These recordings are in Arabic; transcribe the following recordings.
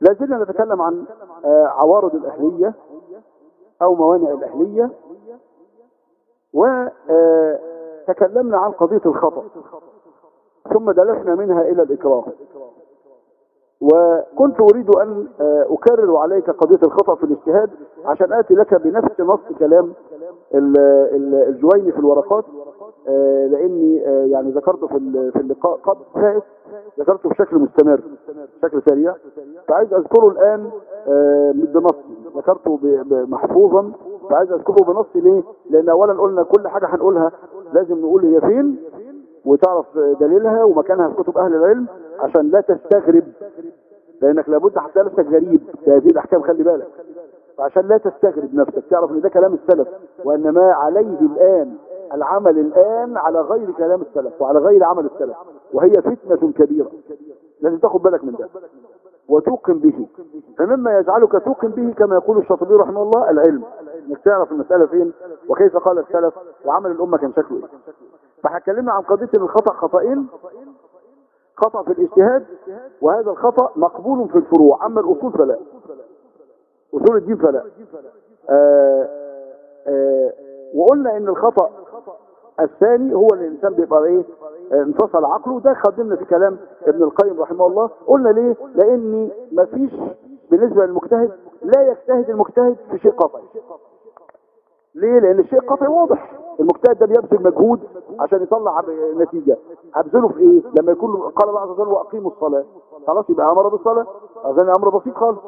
لا زلنا نتكلم عن آه، عوارض الأهلية أو موانع الأهلية وتكلمنا عن قضية الخطأ ثم دلسنا منها إلى الإكراه. وكنت أريد أن آه، أكرر عليك قضية الخطأ في الاجتهاد عشان آتي لك بنفس نص كلام ال- ال- الجويني في الورقات آه، لأني آه، يعني ذكرته في في اللقاء قبل فائت ذكرته بشكل مستمر بشكل سريع. فعايز أذكره الآن بنصي. ذكرته محفوظا. فعايز أذكره بنصي ليه؟ لأن أولا قلنا كل حاجة هنقولها لازم نقول هي فين وتعرف دليلها ومكانها في كتب أهل العلم. عشان لا تستغرب لأنك لابد هتلاقي نفسك غريب. بهذه الأحكام خلي بالك. فعشان لا تستغرب نفسك تعرف إن ده كلام السلف وان ما عليه الآن العمل الآن على غير كلام السلف وعلى غير عمل السلف. وهي فتنة كبيرة. لازم تاخد بالك من ده. وتوقن به. فمما يجعلك توقن به كما يقول الشاطبي رحمه الله العلم. إنك تعرف المسألة فين وكيف قال السلف وعمل الأمة كان شكله إيه. فهتكلمنا عن قضية الخطأ خطأين. خطأ في الاجتهاد وهذا الخطأ مقبول في الفروع. أما الأصول فلا. أصول الدين فلا. آآ آآ وقلنا إن الخطأ الثاني هو الإنسان بيبقى إيه؟ آه، انفصل عقله. ده خدمنا في كلام ابن القيم رحمه الله. قلنا ليه؟ لأن مفيش بالنسبة للمجتهد لا يجتهد المجتهد في شيء قطعي. ليه؟ لأن الشيء قطعي واضح. المجتهد ده بيبذل مجهود عشان يطلع نتيجة هبذله في إيه؟ لما يكون قال الله عز وجل وأقيموا الصلاة. خلاص يبقى أمر بالصلاة؟ أظن أمر بسيط خالص.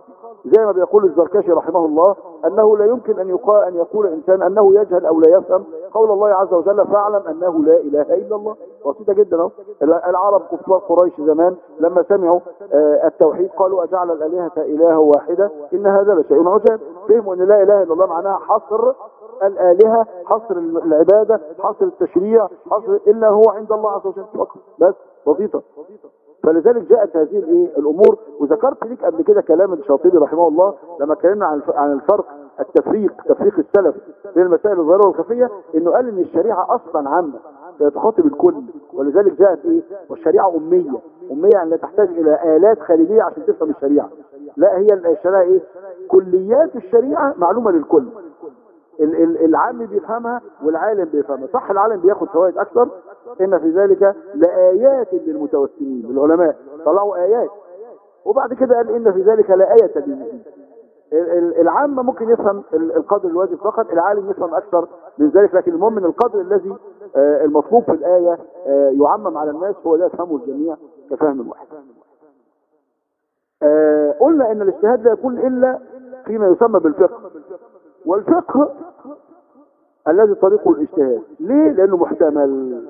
زي ما بيقول الزركشي رحمه الله أنه لا يمكن أن يقال أن يقول إنسان أنه يجهل أو لا يفهم قول الله عز وجل فاعلم أنه لا إله إلا الله. بسيطة جدا أهو. العرب كفار قريش زمان لما سمعوا آه، التوحيد قالوا أجعل الآلهة اله واحدة إن هذا لشيء عجاب. فهموا إن لا إله إلا الله معناها حصر الآلهة حصر العبادة حصر التشريع حصر إلا هو عند الله عز وجل. فقط بس. بسيطه فلذلك جاءت هذه الإيه؟ الأمور. وذكرت لك قبل كده كلام الشاطبي رحمه الله لما اتكلمنا عن عن الفرق التفريق تفريق السلف بين المسائل الظاهرة والخفية إنه قال إن الشريعة أصلا عامة تخاطب الكل ولذلك جاءت إيه؟ والشريعة أمية. أمية يعني لا تحتاج إلى آلات خارجية عشان تفهم الشريعة. لا هي الشريعة إيه؟ كليات الشريعة معلومة للكل. العام بيفهمها والعالم بيفهمها. صح العالم بياخد فوائد أكثر. إن في ذلك لآيات للمتوسمين العلماء طلعوا آيات. وبعد كده قال إن في ذلك لآية للمؤمنين. ال- ال- العام ممكن يفهم ال- القدر الواجب فقط العالم يفهم أكثر من ذلك لكن المهم القدر الذي آه، المطلوب في الآية آه، يعمم على الناس هو ده يفهمه الجميع كفهم واحد آه، قلنا إن الاجتهاد لا يكون إلا فيما يسمى بالفقه. والفقه الذي طريقه الاجتهاد. ليه؟ لأنه محتمل.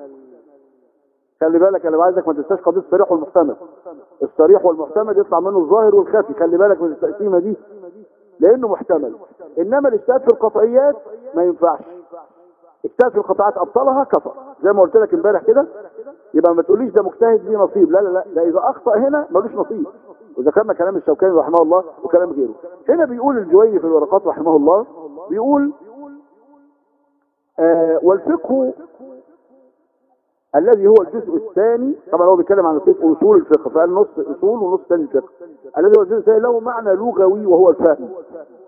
خلي بالك أنا عايزك ما تنساش قضية الصريح والمحتمل. الصريح والمحتمل يطلع منه الظاهر والخفي. خلي بالك من التقسيمة دي. لأنه محتمل. إنما الاجتهاد في القطعيات ما ينفعش. اجتهاد في القطعات أبطلها كفر. زي ما قلت لك امبارح كده. يبقى ما تقوليش ده مجتهد ليه نصيب. لا لا لا. ده إذا أخطأ هنا ملوش نصيب. وذكرنا كلام الشوكاني رحمه الله وكلام غيره. هنا بيقول الجويني في الورقات رحمه الله بيقول آه والفقه الذي هو الجزء الثاني طبعا هو بيتكلم عن الفقه اصول الفقه فقال نص أصول ونص ثاني الفقه الذي هو الجزء الثاني له معنى لغوي وهو الفهم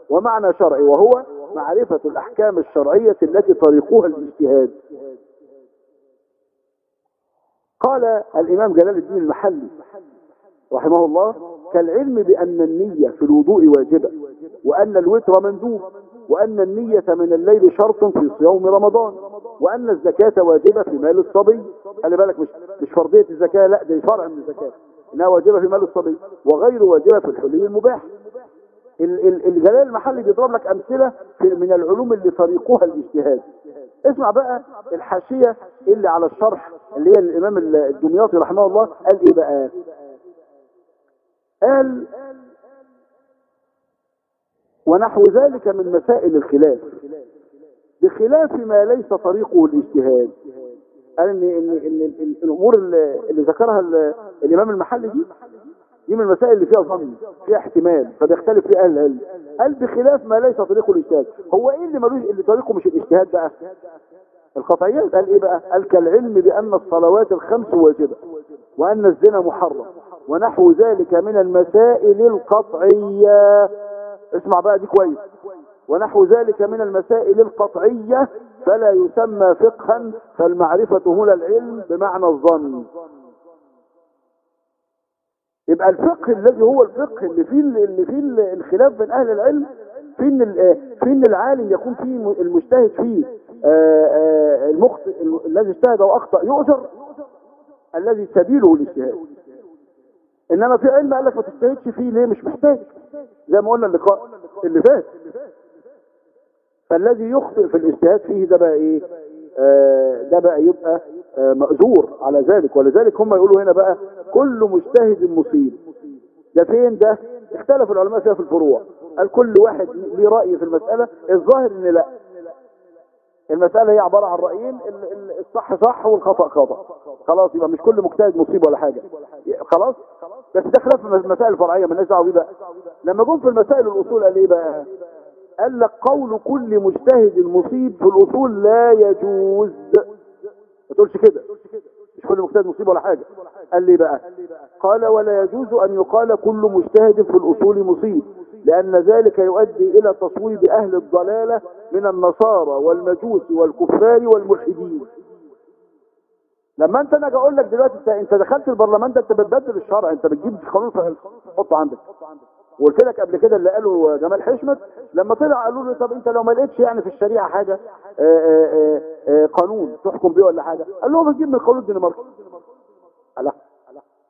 ومعنى شرعي وهو معرفة الأحكام الشرعية التي طريقها الاجتهاد. قال الإمام جلال الدين المحلي رحمه الله كالعلم بأن النية في الوضوء واجبة وأن الوتر مندوب. وأن النية من الليل شرط في صيام رمضان وأن الزكاة واجبة في مال الصبي. خلي بالك مش مش فرضية الزكاة لا دي فرع من الزكاة. إنها واجبة في مال الصبي وغير واجبة في الحلي المباح. ال- ال- الجلال المحلي بيضرب لك أمثلة من العلوم اللي طريقها الاجتهاد. اسمع بقى الحاشية اللي على الشرح اللي هي الإمام الدمياطي رحمه الله قال إيه بقى؟ قال ونحو ذلك من مسائل الخلاف. بخلاف ما ليس طريقه الاجتهاد. قال ان ان ان الأمور اللي, ذكرها ال- الإمام المحلي دي دي من المسائل اللي فيها ظن فيها احتمال فبيختلف فيها أهل العلم قال بخلاف ما ليس طريقه الاجتهاد. هو إيه اللي ملوش اللي طريقه مش الاجتهاد بقى؟ القطعيات. قال إيه بقى؟ قال كالعلم بأن الصلوات الخمس واجبة وأن الزنا محرم ونحو ذلك من المسائل القطعية. اسمع بقى دي كويس. ونحو ذلك من المسائل القطعية فلا يسمى فقها فالمعرفة هنا العلم بمعنى الظن. يبقى الفقه الذي هو الفقه اللي فيه اللي فيه الخلاف بين أهل العلم في إن ال- في إن العالم يكون فيه المجتهد فيه آه، آه، المخطئ ال- الذي اجتهد وأخطأ يؤجر الذي سبيله الاجتهاد. إنما في علم قال لك ما تجتهدش فيه ليه؟ مش محتاج. زي ما قلنا اللقاء اللي فات. فالذي يخطئ في الاجتهاد فيه ده بقى إيه؟ آه ده بقى يبقى آه على ذلك. ولذلك هم يقولوا هنا بقى كل مجتهد مصيب. ده فين ده؟ اختلف العلماء فيها في الفروع. قال كل واحد ليه رأي في المسألة. الظاهر إن لا. المسألة هي عبارة عن رأيين ال- ال- الصح صح والخطأ خطأ. خلاص يبقى مش كل مجتهد مصيب ولا حاجة. خلاص؟ بس ده خلاف المسائل الفرعية مالناش دعوة بيه بقى. لما جم في المسائل الأصول قال إيه بقى؟ قال لك قول كل مجتهد مصيب في الأصول لا يجوز. ما تقولش كده. مش كل مجتهد مصيب ولا حاجة. قال لي بقى؟ قال ولا يجوز أن يقال كل مجتهد في الأصول مصيب. لأن ذلك يؤدي إلى تصويب أهل الضلالة من النصارى والمجوس والكفار والملحدين. لما أنت أنا أقول لك دلوقتي انت أنت دخلت البرلمان ده أنت بتبدل الشرع أنت بتجيب قانون تحطه عندك. وقلت لك قبل كده اللي قاله جمال حشمت لما طلع قالوا له طب أنت لو ما لقيتش يعني في الشريعة حاجة آآ آآ آآ قانون تحكم بيه ولا حاجة قال لهم نجيب من القانون الدنماركي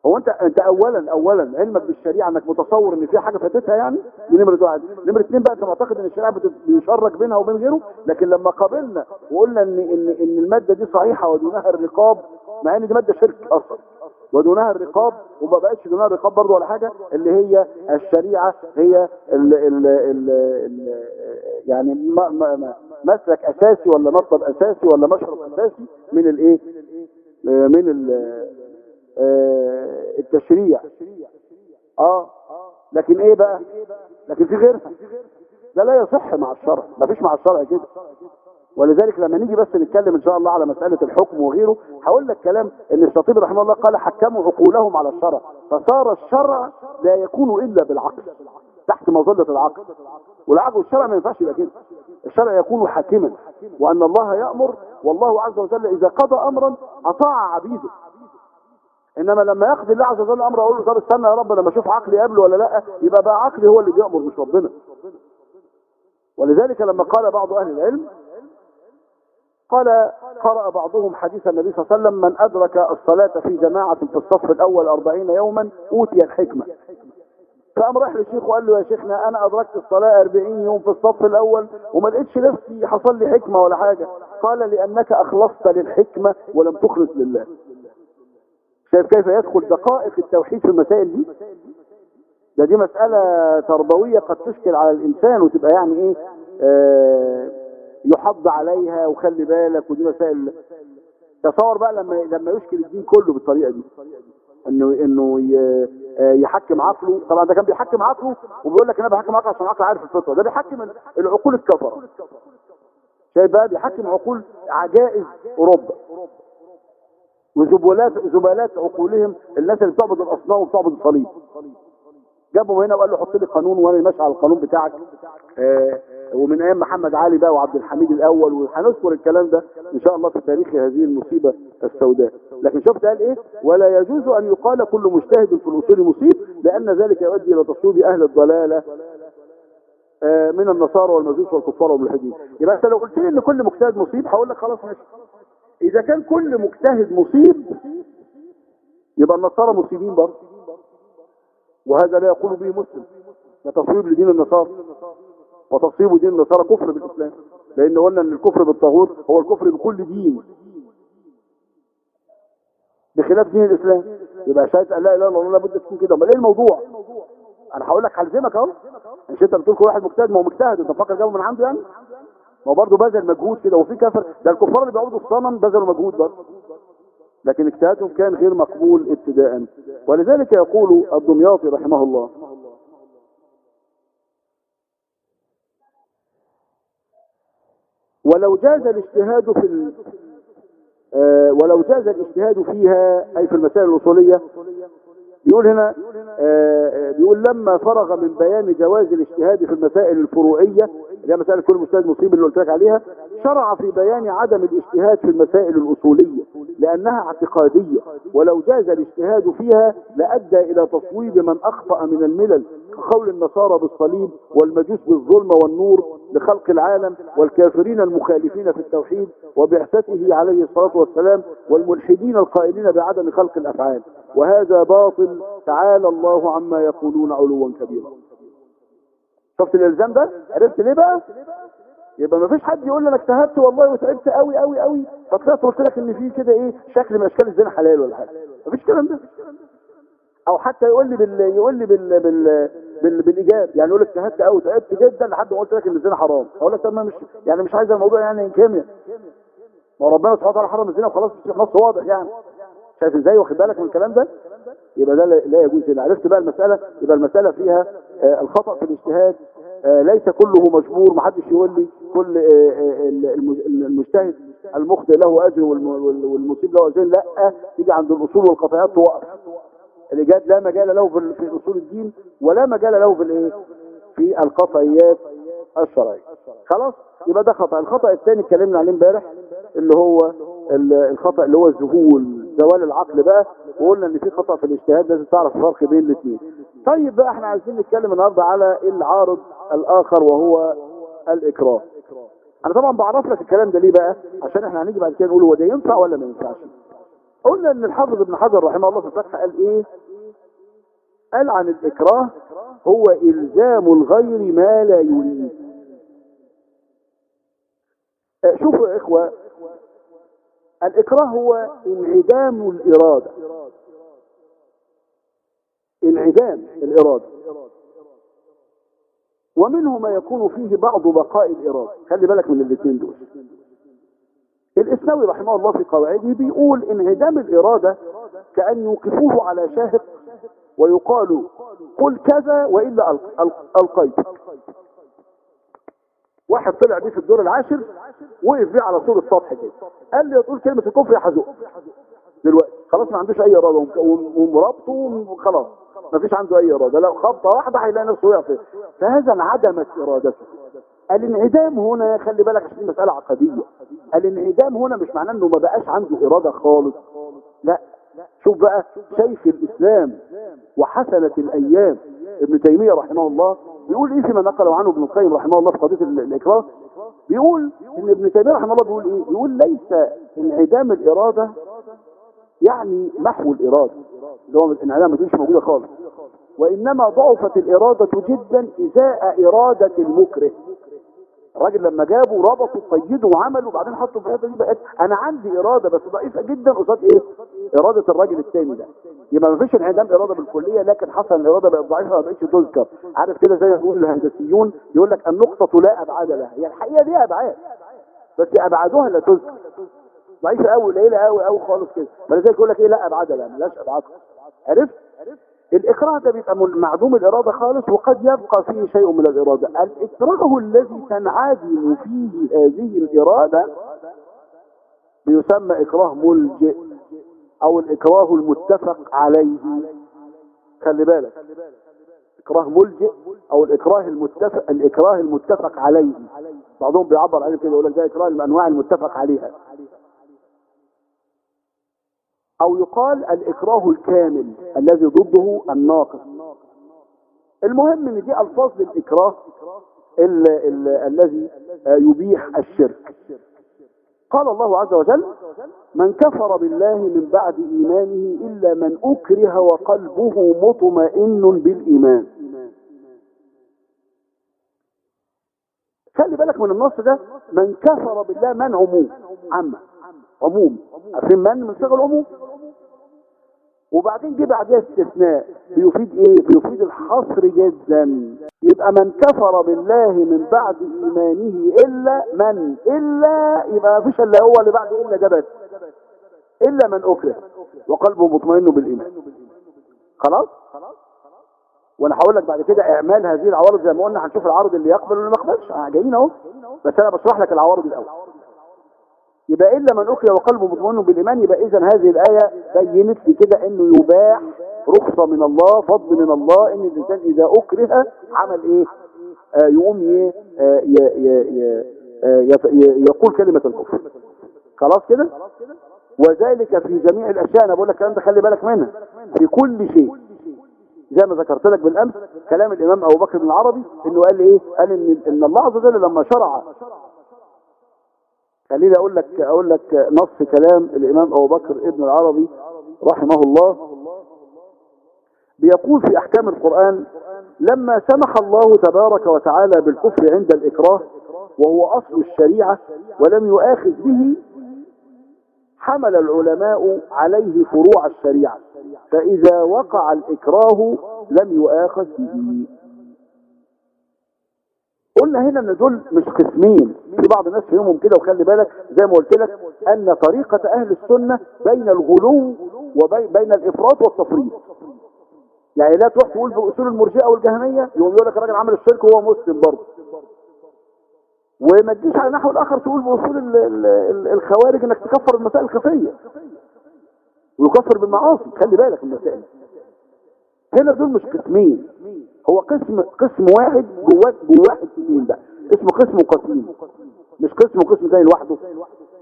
هو انت انت اولا اولا علمك بالشريعة انك متصور ان في حاجة فاتتها يعني؟ دي نمرة واحد. نمرة اثنين بقى انت معتقد ان الشريعة بيشرك بينها وبين غيره؟ لكن لما قابلنا وقلنا ان ان ان المادة دي صحيحة ودونها الرقاب مع ان دي مادة شرك أصلا ودونها الرقاب وما بقتش دونها الرقاب برضه ولا حاجة اللي هي الشريعة هي ال ال ال ال يعني ما ما مسلك أساسي ولا مطلب أساسي ولا مشرب أساسي من الإيه؟ من ال- التشريع. آه. لكن إيه بقى؟ لكن في غيرها. ده لا يصح مع الشرع. ما فيش مع الشرع كده. ولذلك لما نيجي بس نتكلم إن شاء الله على مسألة الحكم وغيره هقول لك كلام إن الشاطبي رحمه الله قال حكموا عقولهم على الشرع. فصار الشرع لا يكون إلا بالعقل تحت مظلة العقل. والعقل والشرع ما ينفعش يبقى كده. الشرع يكون حاكما. وأن الله يأمر والله عز وجل إذا قضى امرا أطاع عبيده. إنما لما يقضي الله عز وجل أمر أقول له طب استنى يا رب لما أشوف عقلي قبله ولا لأ يبقى بقى عقلي هو اللي بيأمر مش ربنا. ولذلك لما قال بعض أهل العلم قال قرأ بعضهم حديث النبي صلى الله عليه وسلم من أدرك الصلاة في جماعة في الصف الأول أربعين يوما أوتي الحكمة. فقام راح للشيخ وقال له يا شيخنا أنا أدركت الصلاة أربعين يوم في الصف الأول وما لقيتش نفسي حصل لي حكمة ولا حاجة. قال لأنك أخلصت للحكمة ولم تخلص لله. شايف كيف يدخل دقائق التوحيد في المسائل دي؟ ده دي مسألة تربوية قد تشكل على الإنسان وتبقى يعني إيه آه يحض عليها وخلي بالك ودي مسائل. تصور بقى لما لما يشكل الدين كله بالطريقة دي إنه إنه آه يحكم عقله. طبعا ده كان بيحكم عقله وبيقول لك أنا بحكم عقله عشان عقله عارف الفطرة. ده بيحكم ال- العقول الكفرة. شايف بقى؟ بيحكم عقول عجائز أوروبا. وزبلات زبالات عقولهم الناس اللي بتعبد الأصنام وبتعبد الصليب. جابهم هنا وقال له حط لي قانون وأنا ماشي على القانون بتاعك. آه ومن أيام محمد علي بقى وعبد الحميد الأول وهنذكر الكلام ده إن شاء الله في تاريخ هذه المصيبة السوداء. لكن شفت قال إيه؟ ولا يجوز أن يقال كل مجتهد في الأصول مصيب لأن ذلك يؤدي إلى تصويب أهل الضلالة آه من النصارى والمجوس والكفار والملحدين. يبقى أنت لو قلت لي إن كل مجتهد مصيب هقول لك خلاص ماشي. إذا كان كل مجتهد مصيب يبقى النصارى مصيبين برضه. وهذا لا يقول به مسلم. ده تصويب لدين النصارى. وتصويب دين النصارى كفر بالإسلام. لأن قلنا ان الكفر بالطاغوت هو الكفر بكل دين. بخلاف دين الإسلام. يبقى شهاده أن لا إله إلا الله لابد تكون كده. أمال إيه الموضوع؟ أنا هقول لك هلزمك أهو. مش أنت بتقول كل واحد مجتهد ما هو مجتهد. أنت مفكر جابه من عنده يعني؟ ما هو برضه بذل مجهود كده وفي كفر. ده الكفار اللي بيعبدوا الصنم بذلوا مجهود برضه. لكن اجتهادهم كان غير مقبول ابتداء ولذلك يقول الدمياطي رحمه الله ولو جاز الاجتهاد في ال... آه ولو جاز الاجتهاد فيها أي في المسائل الأصولية بيقول هنا آه بيقول لما فرغ من بيان جواز الاجتهاد في المسائل الفروعية اللي هي مسائل كل مجتهد مصيب اللي قلت لك عليها شرع في بيان عدم الاجتهاد في المسائل الأصولية لأنها اعتقادية ولو جاز الاجتهاد فيها لأدى إلى تصويب من أخطأ من الملل. كقول النصارى بالصليب والمجوس بالظلم والنور لخلق العالم والكافرين المخالفين في التوحيد وبعثته عليه الصلاة والسلام والملحدين القائلين بعدم خلق الأفعال. وهذا باطل. تعالى الله عما يقولون علوا كبيرا. شفت الإلزام ده؟ عرفت ليه بقى؟ يبقى ما فيش حد يقول لي أنا اجتهدت والله وتعبت قوي قوي قوي فطلعت قلت لك إن في كده إيه؟ شكل من أشكال الزنا حلال ولا حاجة. ما فيش الكلام ده. أو حتى يقول لي بال يقول لي بال بال بالإيجاب. يعني يقول لك اجتهدت قوي تعبت جدا لحد ما قلت لك إن الزنا حرام. أقول لك طب ما مش يعني مش عايز الموضوع يعني كيمياء ما ربنا سبحانه وتعالى حرم الزنا وخلاص نص واضح يعني. شايف إزاي؟ واخد بالك من الكلام ده؟ يبقى ده لا يجوز هنا. عرفت بقى المسألة؟ يبقى المسألة فيها آه الخطأ في الاجتهاد. آه ليس كله مجبور محدش يقول لي كل آه المجتهد المخطئ له أجر والمصيب له اجر لأ تيجي عند الأصول والقطعيات توقف الاجاد لا مجال له في أصول الدين ولا مجال له في الايه؟ في القطعيات الشرعية. خلاص؟ يبقى ده خطأ. الخطأ الثاني اتكلمنا عليه امبارح اللي هو الخطأ اللي هو الذهول زوال العقل بقى وقلنا إن في خطأ في الاجتهاد لازم تعرف الفرق بين الاثنين طيب بقى إحنا عايزين نتكلم النهارده على العارض الآخر وهو الإكراه. أنا طبعا بعرف لك الكلام ده ليه بقى؟ عشان إحنا هنيجي بعد كده نقول هو ده ينفع ولا ما ينفعش. قلنا إن الحافظ ابن حجر رحمه الله في الفتح قال إيه؟ قال عن الإكراه هو إلزام الغير ما لا يريد. شوفوا يا إخوة الإكراه هو انعدام الإرادة. انعدام الإرادة. ومنه ما يكون فيه بعض بقاء الإرادة. خلي بالك من الاثنين دول. الإسناوي رحمه الله في قواعده بيقول انعدام الإرادة كأن يوقفوه على شاهق ويقال قل كذا وإلا ألقيتك واحد طلع بيه في الدور العاشر وقف بيه على طول السطح كده. قال لي تقول كلمة الكفر يا حزق دلوقتي خلاص ما عندوش أي إرادة ومرابطه وخلاص ما فيش عنده أي إرادة. لو خبطة واحدة هيلاقي نفسه وقع فيها. فهذا انعدمت إرادته. الانعدام هنا خلي بالك عشان مسألة عقدية. الانعدام هنا مش معناه إنه ما بقاش عنده إرادة خالص. لا. شوف بقى شيخ الإسلام وحسنة الأيام ابن تيمية رحمه الله بيقول إيه فيما نقله عنه ابن القيم رحمه الله في قضية الإكراه؟ بيقول إن ابن تيمية رحمه الله بيقول إيه؟ بيقول ليس انعدام الإرادة يعني محو الإرادة اللي هو الانعدام ما تكونش موجودة خالص وإنما ضعفت الإرادة جدا إزاء إرادة المكره. الراجل لما جابه ربطه قيده وعمله وبعدين حطه في الحتة دي بقت أنا عندي إرادة بس ضعيفة جدا قصاد إيه؟ إرادة الراجل الثاني ده. يبقى ما فيش انعدام إرادة بالكلية لكن حصل الإرادة بقت ضعيفة ما بقتش تذكر. عارف كده زي ما الهندسيون يقول لك النقطة لا أبعاد لها. هي الحقيقة ليها أبعاد بس أبعادها لا تذكر. ضعيفة قوي قليلة قوي قوي خالص كده. فلذلك يقول لك إيه لا أبعاد لها مالهاش أبعاد عرفت؟ الإكراه ده بيبقى معدوم الإرادة خالص وقد يبقى فيه شيء من الإرادة. الإكراه الذي تنعدم فيه هذه الإرادة بيسمى إكراه ملجئ أو الإكراه المتفق عليه. خلي بالك. إكراه ملجئ أو الإكراه المتفق الإكراه المتفق عليه. بعضهم بيعبر عنه كده يقول لك ده إكراه من أنواع المتفق عليها. أو يقال الإكراه الكامل الذي ضده الناقص. المهم إن دي ألفاظ للإكراه ال ال الذي يبيح الشرك. قال الله عز وجل من كفر بالله من بعد إيمانه إلا من أكره وقلبه مطمئن بالإيمان. خلي بالك من النص ده من كفر بالله من عموم عامه عموم. عارفين من من صيغ العموم. وبعدين جه بعدها استثناء بيفيد إيه؟ بيفيد الحصر جدا. يبقى من كفر بالله من بعد إيمانه إلا من؟ إلا يبقى ما فيش إلا هو اللي بعد إلا ده بس. إلا من أكره. وقلبه مطمئن بالإيمان. خلاص؟ وأنا هقول لك بعد كده إعمال هذه العوارض زي ما قلنا هنشوف العارض اللي يقبل واللي ما يقبلش. آه، جايين أهو. بس أنا بشرح لك العوارض الأول. يبقى إلا من اكره وقلبه مطمئن بالإيمان يبقى اذا هذه الآية بينت لي كده إنه يباح رخصة من الله فضل من الله إن الإنسان إذا أكره عمل إيه؟ آه يقوم ي- آه آه يقول كلمة الكفر. خلاص كده؟ وذلك في جميع الأشياء. أنا بقول لك الكلام ده خلي بالك منها في كل شيء. زي ما ذكرت لك بالأمس كلام الإمام أبو بكر بن العربي إنه قال إيه؟ قال إن إن الله عز وجل لما شرع خليني أقول لك أقول لك نص كلام الإمام أبو بكر ابن العربي رحمه الله. بيقول في أحكام القرآن لما سمح الله تبارك وتعالى بالكفر عند الإكراه وهو أصل الشريعة ولم يؤاخذ به حمل العلماء عليه فروع الشريعة فإذا وقع الإكراه لم يؤاخذ به. قلنا هنا إن دول مش قسمين. في بعض الناس فيهم كده وخلي بالك زي ما قلت لك أن طريقة أهل السنة بين الغلو وبين بين الإفراط والتفريط. يعني لا تروح تقول باصول المرجئة والجهمية يقوم يقول لك الراجل عمل الشرك وهو مسلم برضه. وما تجيش على النحو الآخر تقول بأصول ال- ال- ال- الخوارج إنك تكفر المسائل الخفية. ويكفر بالمعاصي خلي بالك المسائل. هنا دول مش قسمين. هو قسم قسم واحد جواه جواه حتتين بقى. اسمه قسم قسيم مش قسم وقسم تاني لوحده.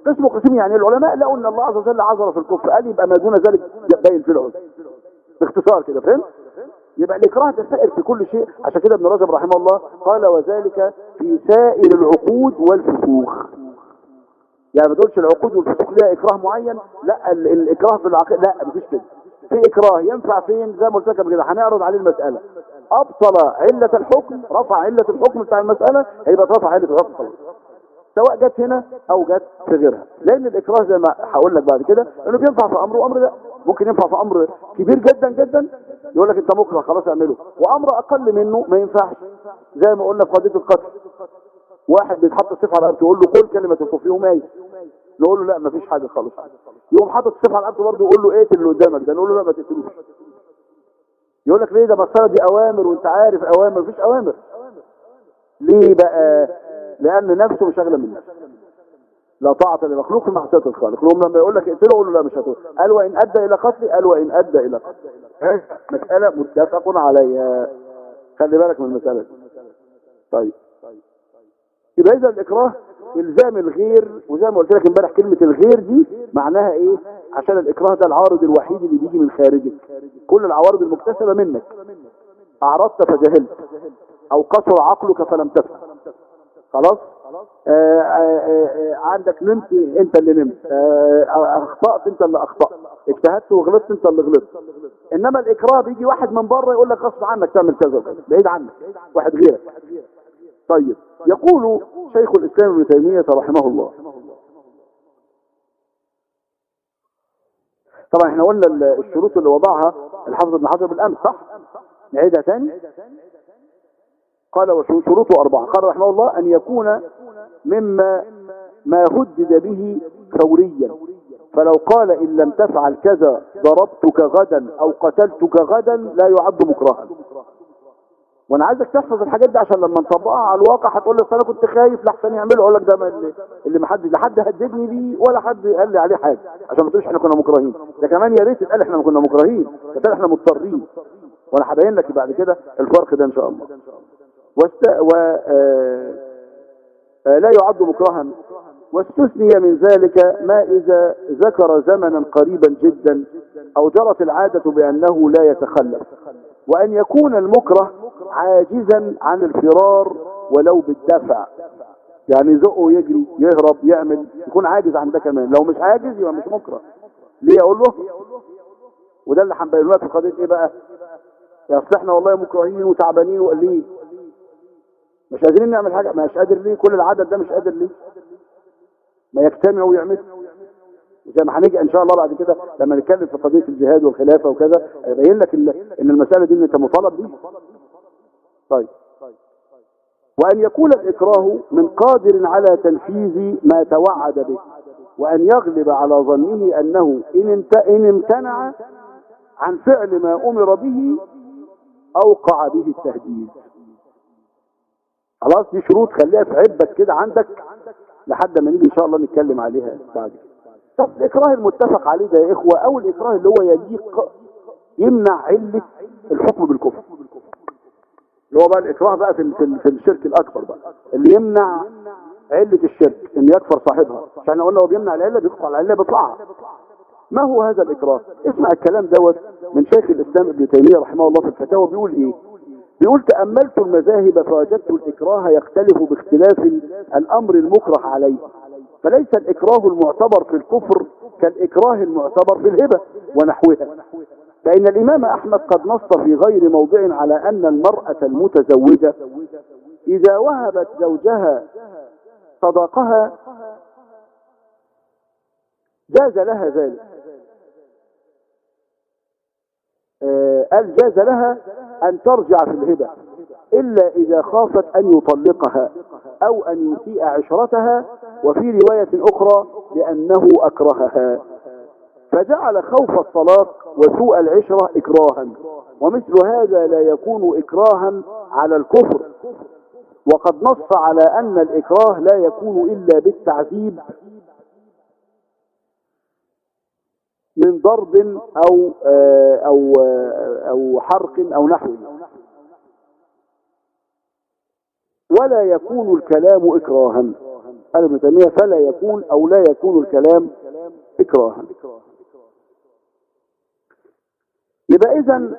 قسم قسيم يعني العلماء لقوا إن الله عز وجل عذر في الكفر. قال يبقى ما دون ذلك باين في العذر باختصار كده فهمت؟ يبقى الإكراه ده سائر في كل شيء. عشان كده ابن رجب رحمه الله قال وذلك في سائر العقود والفسوخ يعني ما تقولش العقود والفسوق ليها إكراه معين. لا ال- الإكراه في العقيده لا مفيش كده. في إكراه ينفع فين زي ما قلت لك كده هنعرض عليه المسألة. أبطل علة الحكم رفع علة الحكم بتاع المسألة هيبقى رفع علة الحكم خلاص سواء جت هنا أو جت في غيرها. لأن الإكراه زي ما هقول لك بعد كده إنه بينفع في أمر وأمر لا. ممكن ينفع في أمر كبير جدا جدا يقول لك أنت مكره خلاص اعمله. وأمر أقل منه ما ينفعش. زي ما قلنا في قضية القتل. واحد بيتحط السيف على رقبته يقول له قول كلمة الكفر يقوم إيه نقول له لا مفيش حاجة خالص. يقوم حاطط السيف على رقبته برضه يقول له اقتل اللي قدامك ده نقول له لا ما تقتلوش. يقول لك ليه ده مسألة دي أوامر وأنت عارف أوامر مفيش أوامر. ليه بقى؟ لأن نفسه مش أغلى من نفسه لا طاعة لمخلوق في معصية الخالق. لما يقول لك اقتله قول له لا مش هتقول قال وإن أدى إلى قتل قال وإن أدى إلى قتل ها؟ مسألة متفق عليها. خلي بالك من المسألة دي. طيب. يبقى اذا الإكراه إلزام الغير وزي ما قلت لك امبارح كلمة الغير دي معناها إيه؟ عشان الإكراه ده العارض الوحيد اللي بيجي من خارجك. كل العوارض المكتسبة منك. أعرضت فجهلت. أو قصر عقلك فلم تفهم خلاص؟ آه آه آه عندك نمت أنت اللي نمت. أخطأت أنت اللي أخطأت. اجتهدت وغلطت أنت اللي غلطت. إنما الإكراه بيجي واحد من بره يقول لك غصب عنك تعمل كذا بعيد عنك. واحد غيرك. طيب. يقول شيخ الإسلام ابن تيمية رحمه الله. طبعا إحنا قلنا ال- الشروط اللي وضعها الحافظ ابن حجر بالأمس صح؟ نعيدها تاني. قال وشروطه أربعة. قال رحمه الله أن يكون مما ما هدد به فوريا فلو قال إن لم تفعل كذا ضربتك غدا أو قتلتك غدا لا يعد مكرها. وأنا عايزك تحفظ الحاجات دي عشان لما نطبقها على الواقع هتقول لي أنا كنت خايف لحسن يعمله. أقول لك ده اللي, اللي ما حد لا حد هددني بيه ولا حد قال لي عليه حاجة. عشان ما تقولش إحنا كنا مكرهين. ده كمان يا ريت يتقال إحنا ما كنا مكرهين. ده إحنا مضطرين. وأنا هبين لك بعد كده الفرق ده إن شاء الله. واست... و... آه... آه... لا يعد مكرها. واستثني من ذلك ما إذا ذكر زمنا قريبا جدا أو جرت العادة بأنه لا يتخلف. وأن يكون المكره عاجزا عن الفرار ولو بالدفع. يعني يزقه يجري يهرب يعمل يكون عاجز عن ده كمان. لو مش عاجز يبقى مش مكره. ليه أقول له؟ وده اللي هنبينه لك في قضية إيه بقى؟ يا أصل إحنا والله مكرهين وتعبانين وقليل مش قادرين نعمل حاجة. مش قادر ليه؟ كل العدد ده مش قادر ليه؟ ما يجتمعوا ويعملوا زي ما هنيجي إن شاء الله بعد كده لما نتكلم في قضية الجهاد والخلافة وكذا هيبين لك إن المسألة دي أنت مطالب بيها. طيب. وأن يكون الإكراه من قادر على تنفيذ ما توعد به وأن يغلب على ظنه أنه إن, امتنع عن فعل ما أمر به أوقع به التهديد. خلاص دي شروط خليها في عبك كده عندك لحد ما نيجي إن شاء الله نتكلم عليها بعد طب الإكراه المتفق عليه ده يا إخوة أو الإكراه اللي هو يليق يمنع علة الحكم بالكفر. اللي هو بقى الإكراه بقى في في, الشرك الأكبر بقى اللي يمنع علة الشرك إن يكفر صاحبها. عشان إحنا قلنا هو بيمنع العلة بيقطع العلة بيطلعها. ما هو هذا الإكراه؟ اسمع الكلام دوت من شيخ الإسلام ابن تيمية رحمه الله في الفتاوى. بيقول إيه؟ بيقول تأملت المذاهب فوجدت الإكراه يختلف باختلاف الأمر المكره عليه فليس الإكراه المعتبر في الكفر كالإكراه المعتبر في الهبة ونحوها. فإن الإمام أحمد قد نص في غير موضع على أن المرأة المتزوجة إذا وهبت زوجها صداقها جاز لها ذلك. آه، قال جاز لها أن ترجع في الهبة إلا إذا خافت أن يطلقها أو أن يسيء عشرتها وفي رواية أخرى لأنه أكرهها. فجعل خوف الطلاق وسوء العشرة إكراها. ومثل هذا لا يكون إكراها على الكفر. وقد نص على أن الإكراه لا يكون إلا بالتعذيب من ضرب أو آه، أو آه، أو حرق أو نحوه ولا يكون الكلام إكراها. قال ابن تيمية فلا يكون أو لا يكون الكلام إكراها. يبقى إذا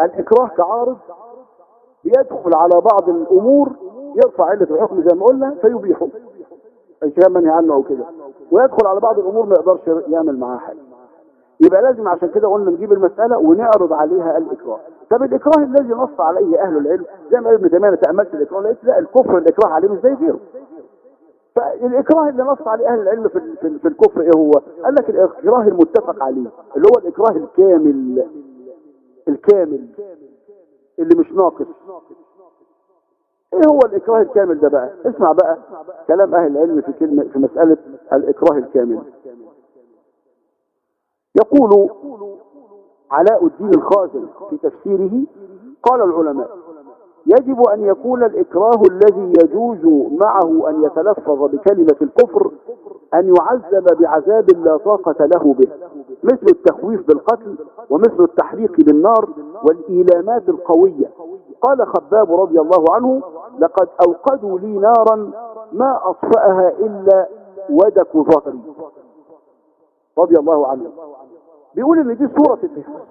الإكراه كعارض بيدخل على بعض الأمور يرفع علة الحكم زي ما قلنا فيبيحه. الكلام منهي عنه أو كده. ويدخل على بعض الأمور ما يقدرش يعمل معاها حاجة. يبقى لازم عشان كده قلنا نجيب المسألة ونعرض عليها الإكراه. طب الإكراه الذي نص عليه أهل العلم زي ما ابن تيمية تأملت الإكراه لقيت لا الكفر الإكراه عليه مش زي غيره. فالإكراه اللي نص عليه أهل العلم في, في, في الكفر إيه هو؟ قال لك الإكراه المتفق عليه اللي هو الإكراه الكامل. الكامل اللي مش ناقص. إيه هو الإكراه الكامل ده بقى؟ اسمع بقى كلام أهل العلم في كلمة في مسألة الإكراه الكامل. يقول علاء الدين الخازن في تفسيره قال العلماء يجب أن يكون الإكراه الذي يجوز معه أن يتلفظ بكلمة الكفر أن يعذب بعذاب لا طاقة له به مثل التخويف بالقتل ومثل التحريق بالنار والإيلامات القوية. قال خباب رضي الله عنه لقد أوقدوا لي نارا ما أطفأها إلا ودك ظهري. رضي الله عنه. بيقول إن دي صورة الإخلاص.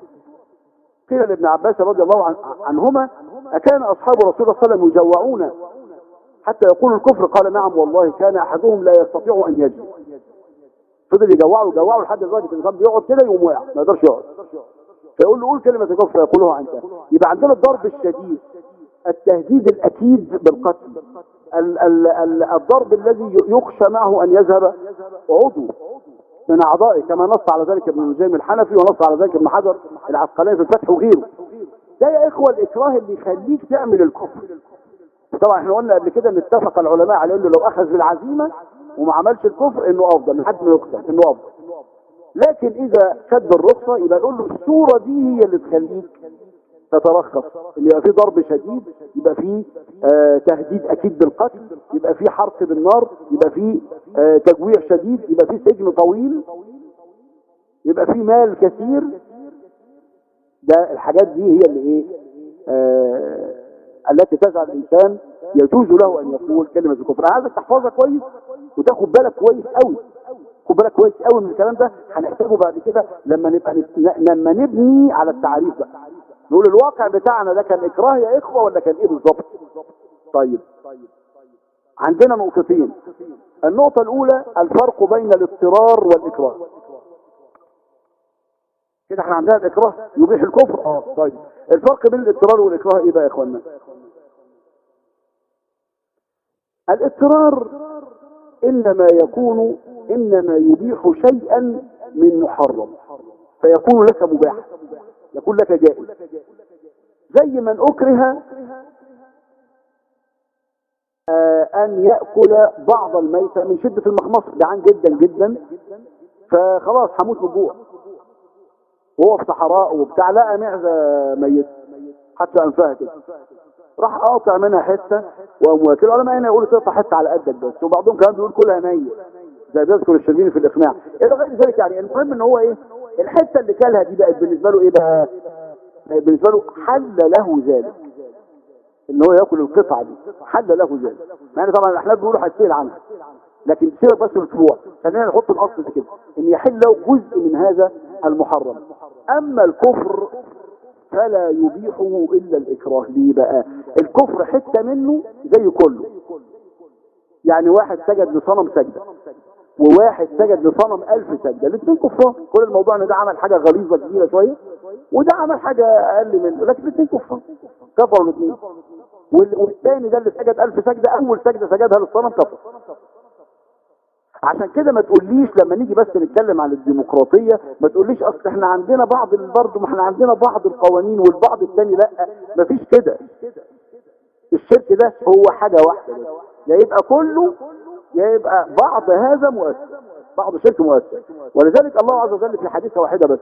قيل لابن عباس رضي الله عن عنهما أكان أصحاب رسول الله صلى الله عليه وسلم يجوعون حتى يقول الكفر قال نعم والله كان أحدهم لا يستطيع أن يجوع. فضل يجوعه يجوعه لحد دلوقتي الإنسان بيقعد كده يقوم واقع ما يقدرش يقعد. فيقول له قول كلمة الكفر فيقولها أنت يبقى عندنا الضرب الشديد التهديد الأكيد بالقتل ال ال ال الضرب الذي يخشى معه أن يذهب عضو من أعضائه كما نص على ذلك ابن الجيم الحنفي ونص على ذلك ابن حجر العسقلاني في الفتح وغيره. ده يا إخوة الإكراه اللي يخليك تعمل الكفر. طبعا إحنا قلنا قبل كده إن اتفق العلماء على إنه لو أخذ بالعزيمة وما عملش الكفر إنه أفضل من حد ما يقتل إنه أفضل. لكن إذا خد بالرخصة يبقى نقول له الصورة دي هي اللي تخليك تترخص. اللي يبقى فيه ضرب شديد يبقى فيه آه تهديد أكيد بالقتل يبقى فيه حرق بالنار يبقى فيه آه تجويع شديد يبقى فيه سجن طويل يبقى فيه مال كثير. ده الحاجات دي هي اللي إيه؟ آه التي تجعل الإنسان يجوز له أن يقول كلمة الكفر. أنا عايزك تحفظها كويس وتاخد بالك كويس قوي خد بالك كويس قوي من الكلام ده. هنحتاجه بعد كده لما نبقى لما نبني على التعريف بقى. نقول الواقع بتاعنا ده كان إكراه يا إخوة ولا كان إيه بالظبط؟ طيب. عندنا نقطتين. النقطة الأولى الفرق بين الاضطرار والإكراه. كده إحنا عندنا الإكراه يبيح الكفر. آه طيب. الفرق بين الاضطرار والإكراه إيه بقى يا اخوانا الاضطرار إنما يكون إنما يبيح شيئا من محرم فيكون لك مباح يكون لك جائز. زي من أكره أن يأكل بعض الميتة من شدة المخمصة جعان جدا جدا فخلاص هموت من وهو في صحراء وبتاع لقى معزة ميت حتى انفها كده. راح قاطع منها حتة وقام واكل. العلماء هنا يقولوا تقطع حتة على قدك بس وبعضهم كمان بيقول كلها نية زي بيذكر الشربيني في الإقناع. إلى غير ذلك يعني المهم إن هو إيه الحتة اللي كلها دي بقت بالنسبة له إيه بقى؟ بقت بالنسبة له حل له ذلك. إن هو يأكل القطعة دي حل له ذلك. يعني طبعا الأحناف بيقولوا هتسال عنها. لكن سيبك بس من الفروع خلينا نحط الأصل ده كده إن يحل له جزء من هذا المحرم. أما الكفر فلا يبيحه إلا الاكراه ليه بقى. الكفر حتة منه زي كله. يعني واحد سجد لصنم سجدة وواحد سجد لصنم ألف سجدة. الاثنين كفار كل الموضوع إن ده عمل حاجة غليظة كبيرة شوية وده عمل حاجة أقل منه لكن الاثنين كفار كفروا الاثنين وال- والثاني ده اللي سجد ألف سجدة أول سجدة سجدها للصنم كفر. عشان كده ما تقوليش لما نيجي بس نتكلم عن الديمقراطية ما تقوليش أصل إحنا عندنا بعض برضه ما إحنا عندنا بعض القوانين والبعض الثاني لأ مفيش كده. الشرك ده هو حاجة واحدة. يا يبقى كله يا يبقى بعض هذا مؤثر بعض شرك مؤثر ولذلك الله عز وجل في حديثة واحدة بس.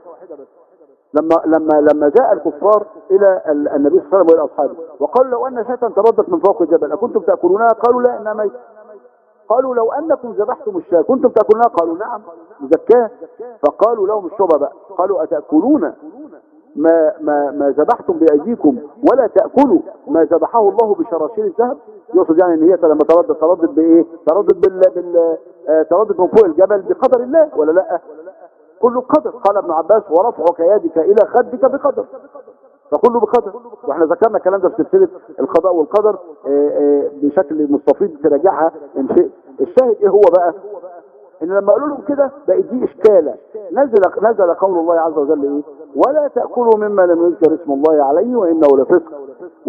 لما لما لما جاء الكفار إلى ال- النبي صلى الله عليه وسلم والى اصحابه وقالوا لو أن شاة تردت من فوق الجبل أكنتم تأكلونها؟ قالوا لا ميت قالوا لو أنكم ذبحتم الشاة كنتم تأكلونها؟ قالوا نعم مزكاه فقالوا لهم الشبه بقى قالوا أتأكلون ما ما ما ذبحتم بأيديكم؟ ولا تأكلوا ما ذبحه الله بشراشير الذهب؟ يقصد يعني إن هي لما تردد تردد بإيه؟ تردد بال, بال... آه، تردد من فوق الجبل بقدر الله ولا لأ؟ كله قدر قال ابن عباس ورفعك يدك إلى خدك بقدر. فكله بقدر. وإحنا ذكرنا الكلام ده في سلسلة القضاء والقدر آه، آه، بشكل مستفيض تراجعها إن شئت. الشاهد إيه هو بقى؟ ان لما قالوا لهم كده بقت دي اشكاله. نزل نزل قول الله عز وجل إيه؟ ولا تأكلوا مما لم يذكر اسم الله عليه وإنه لفسق.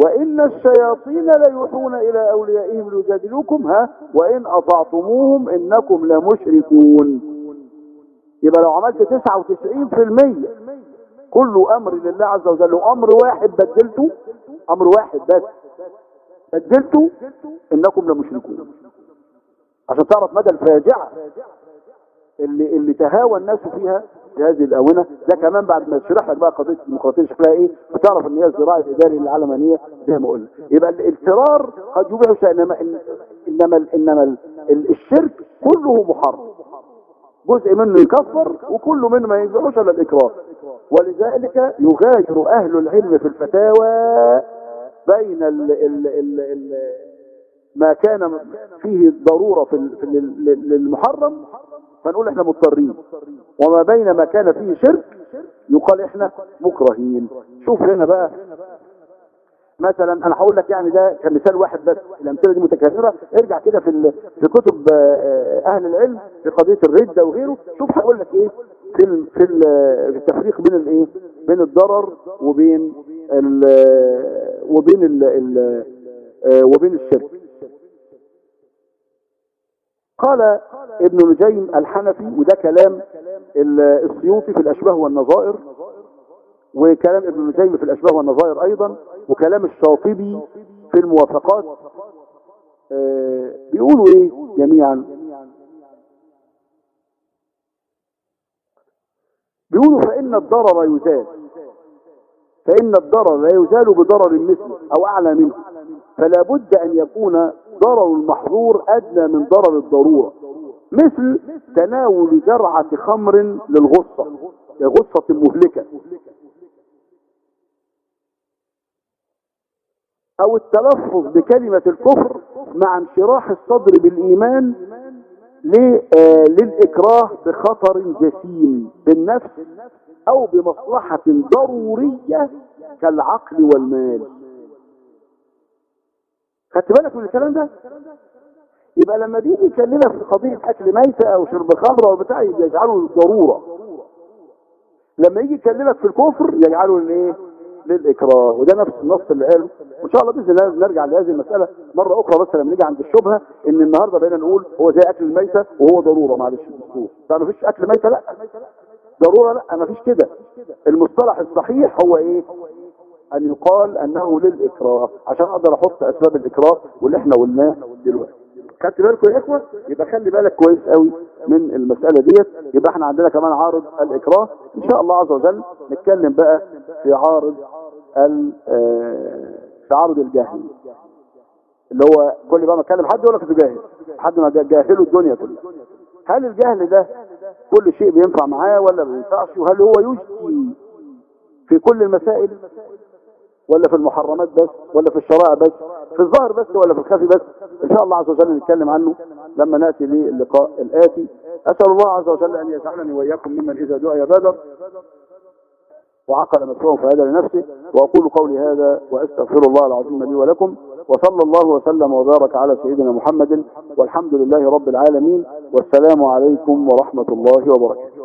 وإن الشياطين ليوحون إلى أوليائهم ليجادلوكم ها؟ وإن أطعتموهم إنكم لمشركون. يبقى لو عملت 99% كل أمر لله عز وجل وأمر واحد بدلته أمر واحد بس بدلته إنكم لمشركون. عشان تعرف مدى الفاجعة اللي اللي تهاوى الناس فيها في هذه الآونة. ده كمان بعد ما تشرح لك بقى قضية الديمقراطيه شكلها إيه بتعرف إن هي الزراعة الإداري للعلمانيه زي ما قلنا. يبقى الاضطرار قد يبيح شيء انما إنما إنما ال- الشرك كله محرم. جزء منه يكفر وكل منه ما ينفعوش إلا الإكراه. ولذلك يغاير أهل العلم في الفتاوى بين ال ال ال ال ما كان فيه ضرورة في للمحرم فنقول إحنا مضطرين. وما بين ما كان فيه شرك يقال إحنا مكرهين. شوف هنا بقى مثلا أنا هقول لك يعني ده كمثال واحد بس الأمثلة دي متكررة. ارجع كده في في كتب آه، أهل العلم في قضية الرده وغيره. شوف هقول لك إيه في في ال في التفريق بين الايه بين الضرر وبين ال وبين ال ال آه، وبين الشرك. قال ابن نجيم الحنفي وده كلام ال- السيوطي في الأشباه والنظائر وكلام ابن نجيم في الأشباه والنظائر أيضا وكلام الشاطبي في الموافقات. آه، بيقولوا إيه جميعا؟ بيقولوا فإن الضرر يزال. فإن الضرر لا يزال بضرر مثله أو أعلى منه. فلا بد أن يكون ضرر المحظور أدنى من ضرر الضرورة مثل تناول جرعة خمر للغصة لغصة مهلكة. أو التلفظ بكلمة الكفر مع انشراح الصدر بالإيمان ل- آه، للإكراه بخطر جسيم بالنفس أو بمصلحة ضرورية كالعقل والمال. خدت بالك من الكلام ده؟ يبقى لما بيجي يكلمك في قضية أكل ميتة أو شرب خمر أو بتاع يجعله ضرورة. لما يجي يكلمك في الكفر يجعله الايه للإكراه. وده نفس النص اللي قاله وإن شاء الله بإذن الله نرجع لهذه المسألة مرة أخرى بس لما نيجي عند الشبهة إن النهارده بقينا نقول هو زي أكل الميتة وهو ضرورة. معلش الدستور فما فيش أكل ميتة؟ لا. ضرورة؟ لا. ما فيش كده. المصطلح الصحيح هو إيه؟ أن يقال أنه للإكراه عشان أقدر أحط أسباب الإكراه واللي إحنا قلناه دلوقتي. خدت بالكم يا إخوة؟ يبقى خلي بالك كويس قوي من المسألة ديت. يبقى إحنا عندنا كمان عارض الإكراه. إن شاء الله عز وجل نتكلم بقى في عارض ال آه، في عارض الجهل اللي هو كل بقى ما أتكلم حد يقول لك أنت جاهل؟ حد ما جا- جاهله الدنيا كلها. هل الجهل ده كل شيء بينفع معاه ولا ما بينفعش وهل هو يجدي في كل المسائل؟ ولا في المحرمات بس ولا في الشرائع بس في الظاهر بس ولا في الخفي بس. إن شاء الله عز وجل نتكلم عنه لما نأتي للقاء الآتي. أسأل الله عز وجل أن يجعلني وإياكم ممن إذا دعي بادر وعقل مسواه فهدى لنفسه. وأقول قولي هذا وأستغفر الله العظيم لي ولكم. وصلى الله وسلم وبارك على سيدنا محمد. والحمد لله رب العالمين. والسلام عليكم ورحمة الله وبركاته.